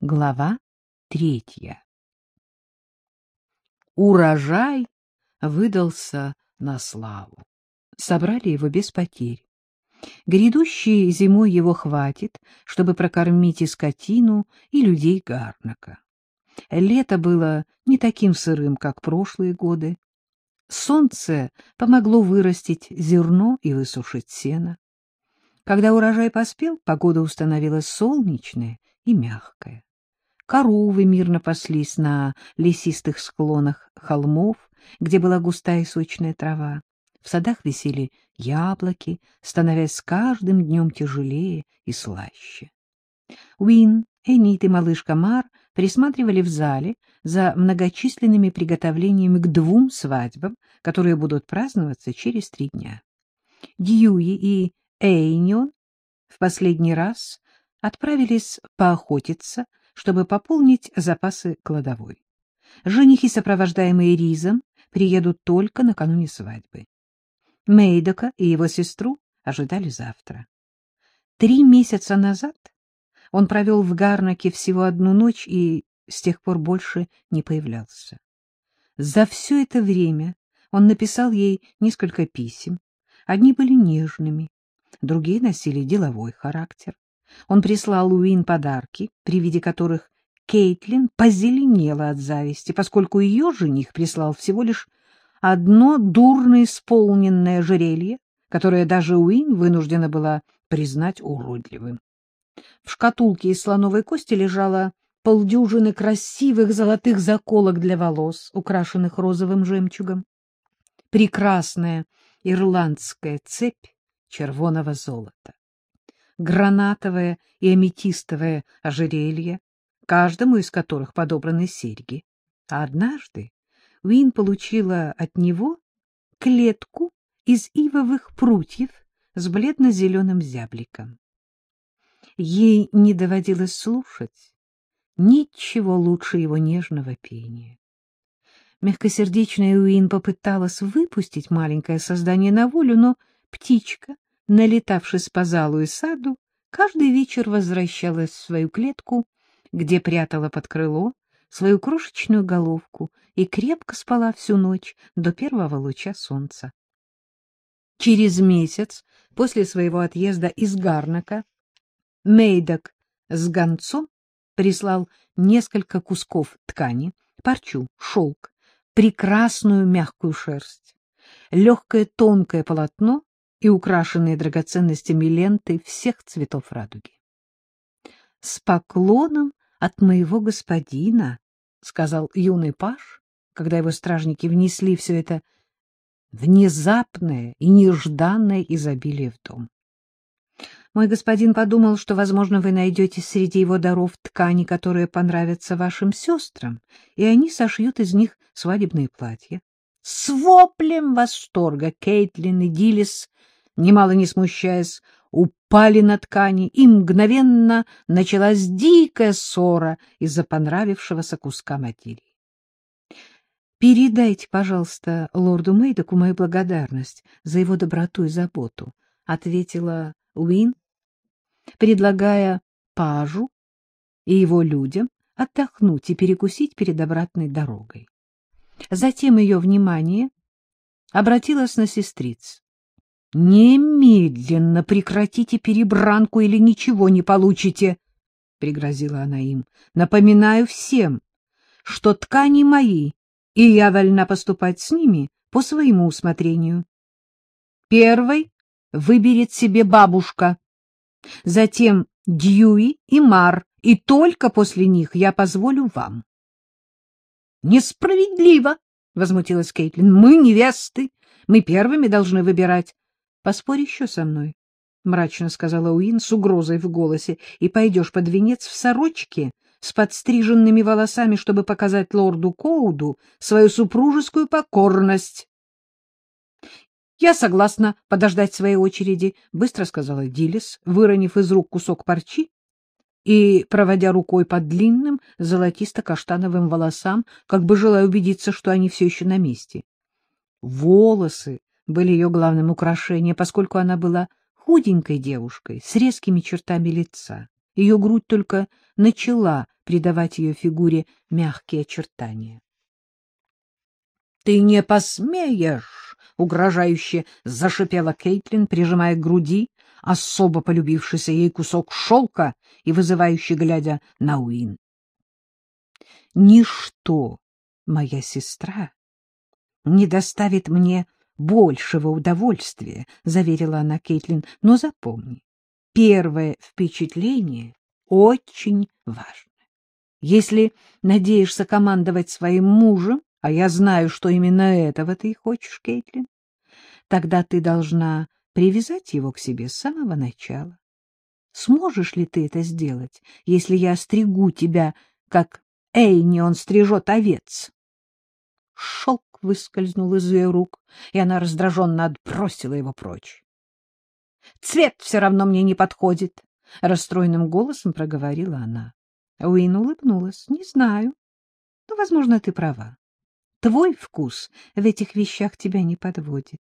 Глава третья Урожай выдался на славу. Собрали его без потерь. Грядущей зимой его хватит, чтобы прокормить и скотину, и людей Гарнака. Лето было не таким сырым, как прошлые годы. Солнце помогло вырастить зерно и высушить сено. Когда урожай поспел, погода установилась солнечная и мягкая. Коровы мирно паслись на лесистых склонах холмов, где была густая сочная трава. В садах висели яблоки, становясь с каждым днем тяжелее и слаще. Уин, Энит и малышка Мар присматривали в зале за многочисленными приготовлениями к двум свадьбам, которые будут праздноваться через три дня. Дьюи и Эйнион в последний раз отправились поохотиться чтобы пополнить запасы кладовой. Женихи, сопровождаемые Ризом, приедут только накануне свадьбы. Мейдока и его сестру ожидали завтра. Три месяца назад он провел в Гарнаке всего одну ночь и с тех пор больше не появлялся. За все это время он написал ей несколько писем. Одни были нежными, другие носили деловой характер. Он прислал Уин подарки, при виде которых Кейтлин позеленела от зависти, поскольку ее жених прислал всего лишь одно дурно исполненное жерелье, которое даже Уин вынуждена была признать уродливым. В шкатулке из слоновой кости лежало полдюжины красивых золотых заколок для волос, украшенных розовым жемчугом. Прекрасная ирландская цепь червоного золота гранатовое и аметистовое ожерелье, каждому из которых подобраны серьги. А однажды Уин получила от него клетку из ивовых прутьев с бледно-зеленым зябликом. Ей не доводилось слушать ничего лучше его нежного пения. Мягкосердечная Уин попыталась выпустить маленькое создание на волю, но птичка налетавшись по залу и саду, каждый вечер возвращалась в свою клетку, где прятала под крыло свою крошечную головку и крепко спала всю ночь до первого луча солнца. Через месяц после своего отъезда из Гарнака Мейдок с гонцом прислал несколько кусков ткани, парчу, шелк, прекрасную мягкую шерсть, легкое тонкое полотно и украшенные драгоценностями ленты всех цветов радуги. — С поклоном от моего господина, — сказал юный паж, когда его стражники внесли все это внезапное и нежданное изобилие в дом. Мой господин подумал, что, возможно, вы найдете среди его даров ткани, которые понравятся вашим сестрам, и они сошьют из них свадебные платья. С воплем восторга Кейтлин и Дилис немало не смущаясь, упали на ткани, и мгновенно началась дикая ссора из-за понравившегося куска материи. «Передайте, пожалуйста, лорду Мейдоку мою благодарность за его доброту и заботу», — ответила Уин, предлагая пажу и его людям отдохнуть и перекусить перед обратной дорогой. Затем ее внимание обратилось на сестриц. Немедленно прекратите перебранку или ничего не получите, — пригрозила она им. Напоминаю всем, что ткани мои, и я вольна поступать с ними по своему усмотрению. Первый выберет себе бабушка, затем Дьюи и Мар, и только после них я позволю вам. — Несправедливо! — возмутилась Кейтлин. — Мы невесты, мы первыми должны выбирать. Поспорь еще со мной, — мрачно сказала Уин с угрозой в голосе, — и пойдешь под венец в сорочке с подстриженными волосами, чтобы показать лорду Коуду свою супружескую покорность. — Я согласна подождать своей очереди, — быстро сказала Дилис, выронив из рук кусок парчи и проводя рукой по длинным золотисто-каштановым волосам, как бы желая убедиться, что они все еще на месте. Волосы были ее главным украшением, поскольку она была худенькой девушкой с резкими чертами лица. Ее грудь только начала придавать ее фигуре мягкие очертания. — Ты не посмеешь! — угрожающе зашипела Кейтлин, прижимая к груди особо полюбившийся ей кусок шелка и вызывающе глядя на Уин. — Ничто, моя сестра, не доставит мне большего удовольствия, — заверила она Кейтлин, — но запомни, первое впечатление очень важно. Если надеешься командовать своим мужем, а я знаю, что именно этого ты хочешь, Кейтлин, тогда ты должна привязать его к себе с самого начала. Сможешь ли ты это сделать, если я стригу тебя, как Эйни он стрижет овец? Шелк выскользнул из ее рук, и она раздраженно отбросила его прочь. — Цвет все равно мне не подходит, — расстроенным голосом проговорила она. Уин улыбнулась. — Не знаю. Но, возможно, ты права. Твой вкус в этих вещах тебя не подводит.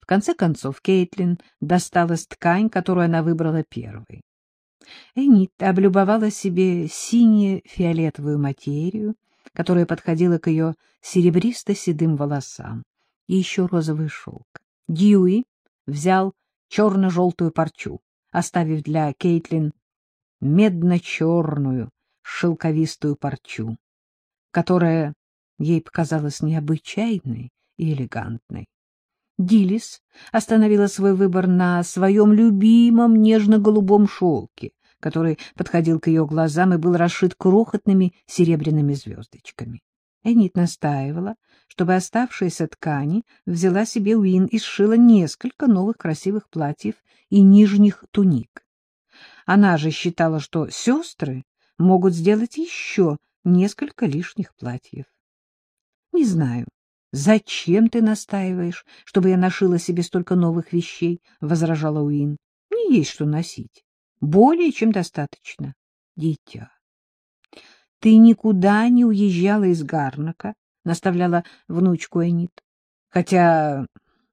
В конце концов Кейтлин досталась ткань, которую она выбрала первой. Энит облюбовала себе сине-фиолетовую материю, которая подходила к ее серебристо-седым волосам, и еще розовый шелк. Дьюи взял черно-желтую парчу, оставив для Кейтлин медно-черную шелковистую парчу, которая ей показалась необычайной и элегантной. Дилис остановила свой выбор на своем любимом нежно-голубом шелке, который подходил к ее глазам и был расшит крохотными серебряными звездочками. Энит настаивала, чтобы оставшиеся ткани взяла себе Уин и сшила несколько новых красивых платьев и нижних туник. Она же считала, что сестры могут сделать еще несколько лишних платьев. — Не знаю, зачем ты настаиваешь, чтобы я нашила себе столько новых вещей, — возражала Уин. — Мне есть что носить. Более чем достаточно. Дитя. — Ты никуда не уезжала из Гарнака, — наставляла внучку Энит. — Хотя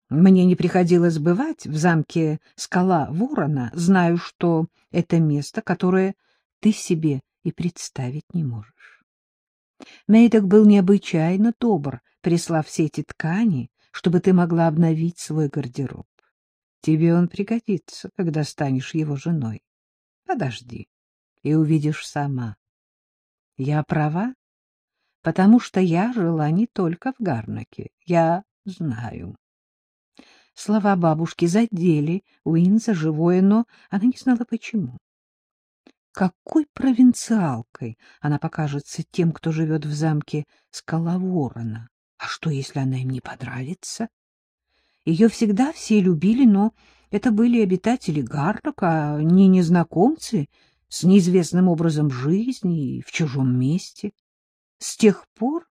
мне не приходилось бывать в замке Скала Ворона, знаю, что это место, которое ты себе и представить не можешь. Мейдок был необычайно добр, прислав все эти ткани, чтобы ты могла обновить свой гардероб. Тебе он пригодится, когда станешь его женой. Подожди, и увидишь сама. Я права, потому что я жила не только в Гарнаке. Я знаю. Слова бабушки задели Уинза живое, но она не знала почему какой провинциалкой она покажется тем, кто живет в замке Скаловорона. А что, если она им не понравится? Ее всегда все любили, но это были обитатели Гарлок, а не незнакомцы с неизвестным образом жизни и в чужом месте. С тех пор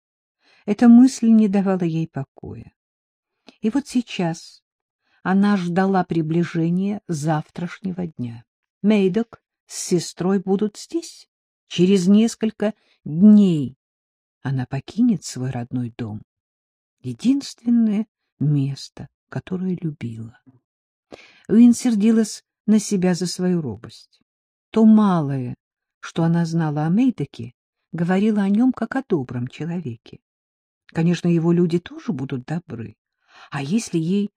эта мысль не давала ей покоя. И вот сейчас она ждала приближения завтрашнего дня. Мейдок с сестрой будут здесь. Через несколько дней она покинет свой родной дом. Единственное место, которое любила. Уин сердилась на себя за свою робость. То малое, что она знала о Мейдеке, говорила о нем как о добром человеке. Конечно, его люди тоже будут добры. А если ей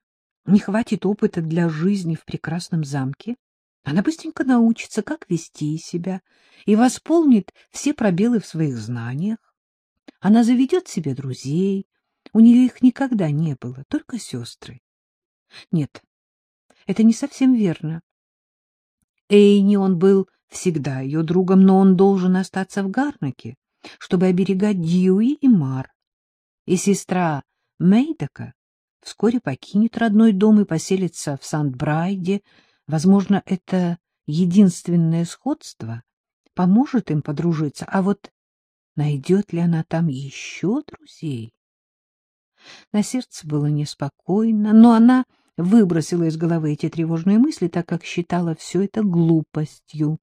не хватит опыта для жизни в прекрасном замке, она быстренько научится, как вести себя, и восполнит все пробелы в своих знаниях. Она заведет себе друзей, у нее их никогда не было, только сестры. Нет, это не совсем верно. Эйни он был всегда ее другом, но он должен остаться в Гарнаке, чтобы оберегать Дьюи и Мар. И сестра Мейдока вскоре покинет родной дом и поселится в Сандбрайде, Возможно, это единственное сходство поможет им подружиться, а вот найдет ли она там еще друзей? На сердце было неспокойно, но она выбросила из головы эти тревожные мысли, так как считала все это глупостью.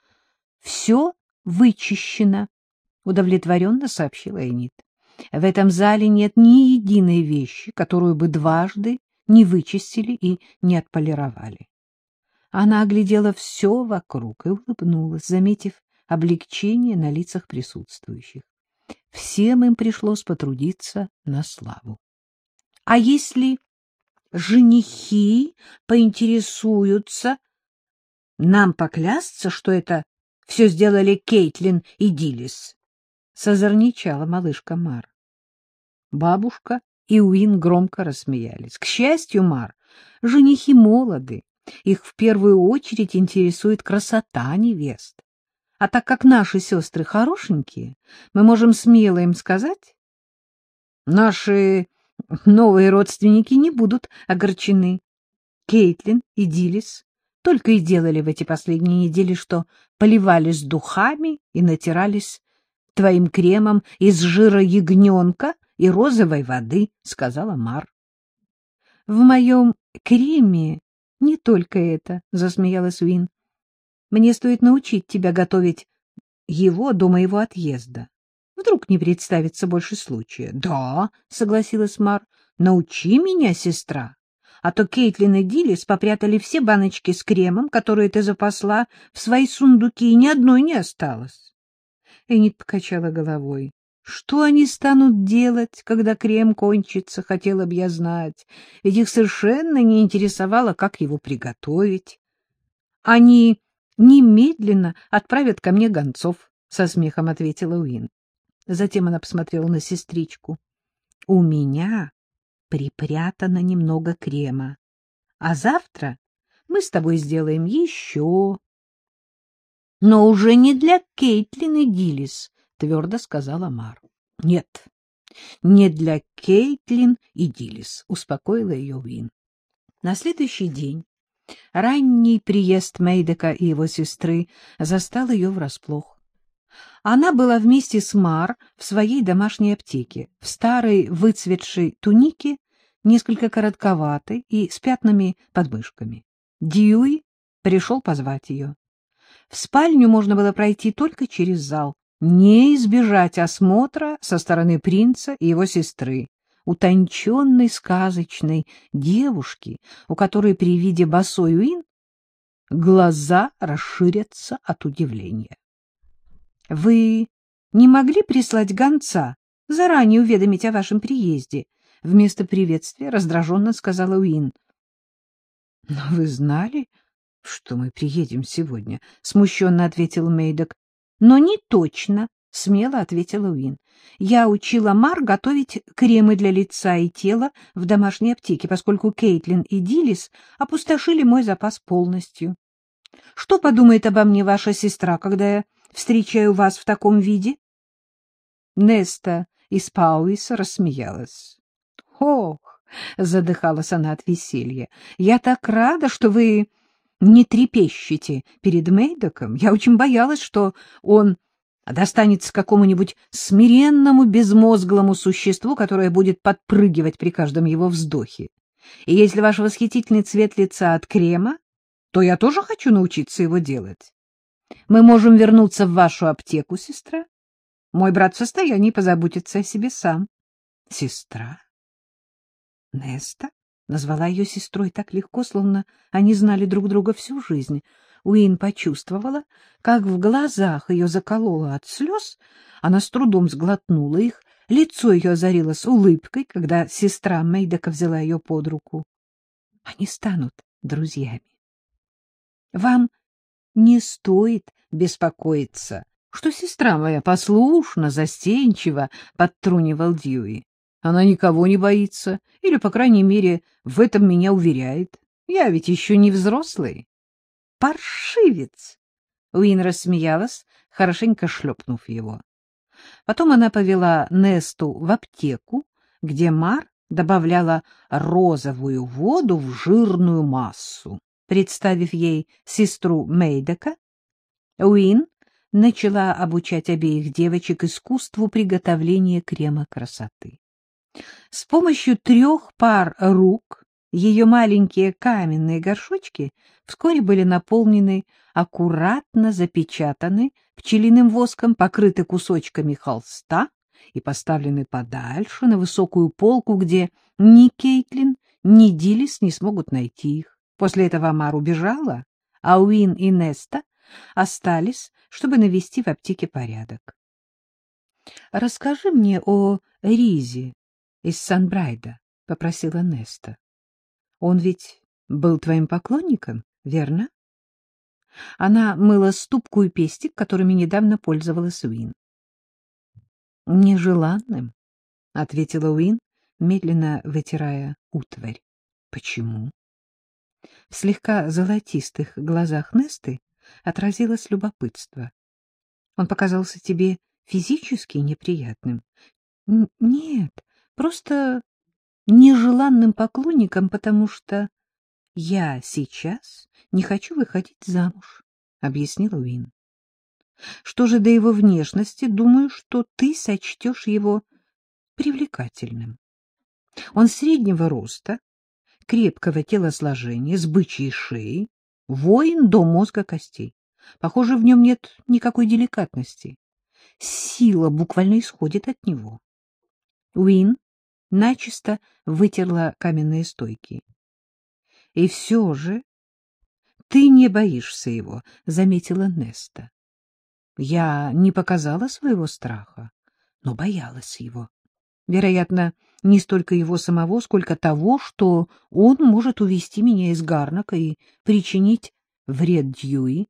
— Все вычищено, — удовлетворенно сообщила Энит. — В этом зале нет ни единой вещи, которую бы дважды не вычистили и не отполировали. Она оглядела все вокруг и улыбнулась, заметив облегчение на лицах присутствующих. Всем им пришлось потрудиться на славу. — А если женихи поинтересуются? Нам поклясться, что это все сделали Кейтлин и Дилис? — созорничала малышка Мар. Бабушка и Уин громко рассмеялись. К счастью, Мар, женихи молоды, их в первую очередь интересует красота невест. А так как наши сестры хорошенькие, мы можем смело им сказать, наши новые родственники не будут огорчены. Кейтлин и Дилис только и делали в эти последние недели, что поливались духами и натирались твоим кремом из жира ягненка и розовой воды, — сказала Мар. — В моем креме не только это, — засмеялась Уин. — Мне стоит научить тебя готовить его до моего отъезда. Вдруг не представится больше случая. — Да, — согласилась Мар, — научи меня, сестра. А то Кейтлин и Дилис попрятали все баночки с кремом, которые ты запасла, в свои сундуки, и ни одной не осталось. Энит покачала головой. Что они станут делать, когда крем кончится, хотела бы я знать, ведь их совершенно не интересовало, как его приготовить. Они немедленно отправят ко мне гонцов, — со смехом ответила Уин. Затем она посмотрела на сестричку. — У меня припрятано немного крема, а завтра мы с тобой сделаем еще. — Но уже не для Кейтлин и Дилис, — твердо сказала Мар. — Нет, не для Кейтлин и Дилис, — успокоила ее Уин. На следующий день ранний приезд Мейдека и его сестры застал ее врасплох. Она была вместе с Мар в своей домашней аптеке, в старой выцветшей тунике, несколько коротковатой и с пятнами под мышками. Дьюи пришел позвать ее. В спальню можно было пройти только через зал не избежать осмотра со стороны принца и его сестры, утонченной сказочной девушки, у которой при виде босой Уин глаза расширятся от удивления. — Вы не могли прислать гонца, заранее уведомить о вашем приезде? — вместо приветствия раздраженно сказала Уин. — Но вы знали, что мы приедем сегодня? — смущенно ответил Мейдок. — Но не точно, — смело ответила Уин. — Я учила Мар готовить кремы для лица и тела в домашней аптеке, поскольку Кейтлин и Дилис опустошили мой запас полностью. Что подумает обо мне ваша сестра, когда я встречаю вас в таком виде? Неста из Пауиса рассмеялась. — Ох! — задыхалась она от веселья. — Я так рада, что вы не трепещите перед Мейдоком. Я очень боялась, что он достанется какому-нибудь смиренному безмозглому существу, которое будет подпрыгивать при каждом его вздохе. И если ваш восхитительный цвет лица от крема, то я тоже хочу научиться его делать. Мы можем вернуться в вашу аптеку, сестра. Мой брат в состоянии позаботиться о себе сам. Сестра? Неста? Назвала ее сестрой так легко, словно они знали друг друга всю жизнь. Уин почувствовала, как в глазах ее закололо от слез, она с трудом сглотнула их, лицо ее озарилось улыбкой, когда сестра Мейдека взяла ее под руку. Они станут друзьями. — Вам не стоит беспокоиться, что сестра моя послушна, застенчива, — подтрунивал Дьюи. Она никого не боится, или, по крайней мере, в этом меня уверяет. Я ведь еще не взрослый. Паршивец! Уин рассмеялась, хорошенько шлепнув его. Потом она повела Несту в аптеку, где Мар добавляла розовую воду в жирную массу. Представив ей сестру Мейдека, Уин начала обучать обеих девочек искусству приготовления крема красоты. С помощью трех пар рук ее маленькие каменные горшочки вскоре были наполнены, аккуратно запечатаны, пчелиным воском покрыты кусочками холста и поставлены подальше на высокую полку, где ни Кейтлин, ни Дилис не смогут найти их. После этого Амар убежала, а Уин и Неста остались чтобы навести в аптеке порядок. — Расскажи мне о Ризе из Санбрайда, — попросила Неста. — Он ведь был твоим поклонником, верно? Она мыла ступку и пестик, которыми недавно пользовалась Уин. — Нежеланным, — ответила Уин, медленно вытирая утварь. — Почему? В слегка золотистых глазах Несты отразилось любопытство. Он показался тебе физически неприятным? — Нет, просто нежеланным поклонником, потому что я сейчас не хочу выходить замуж, — объяснила Уин. Что же до его внешности, думаю, что ты сочтешь его привлекательным. Он среднего роста, крепкого телосложения, с бычьей шеей, воин до мозга костей. Похоже, в нем нет никакой деликатности. Сила буквально исходит от него. Уин начисто вытерла каменные стойки. — И все же ты не боишься его, — заметила Неста. Я не показала своего страха, но боялась его. Вероятно, не столько его самого, сколько того, что он может увести меня из Гарнака и причинить вред Дьюи.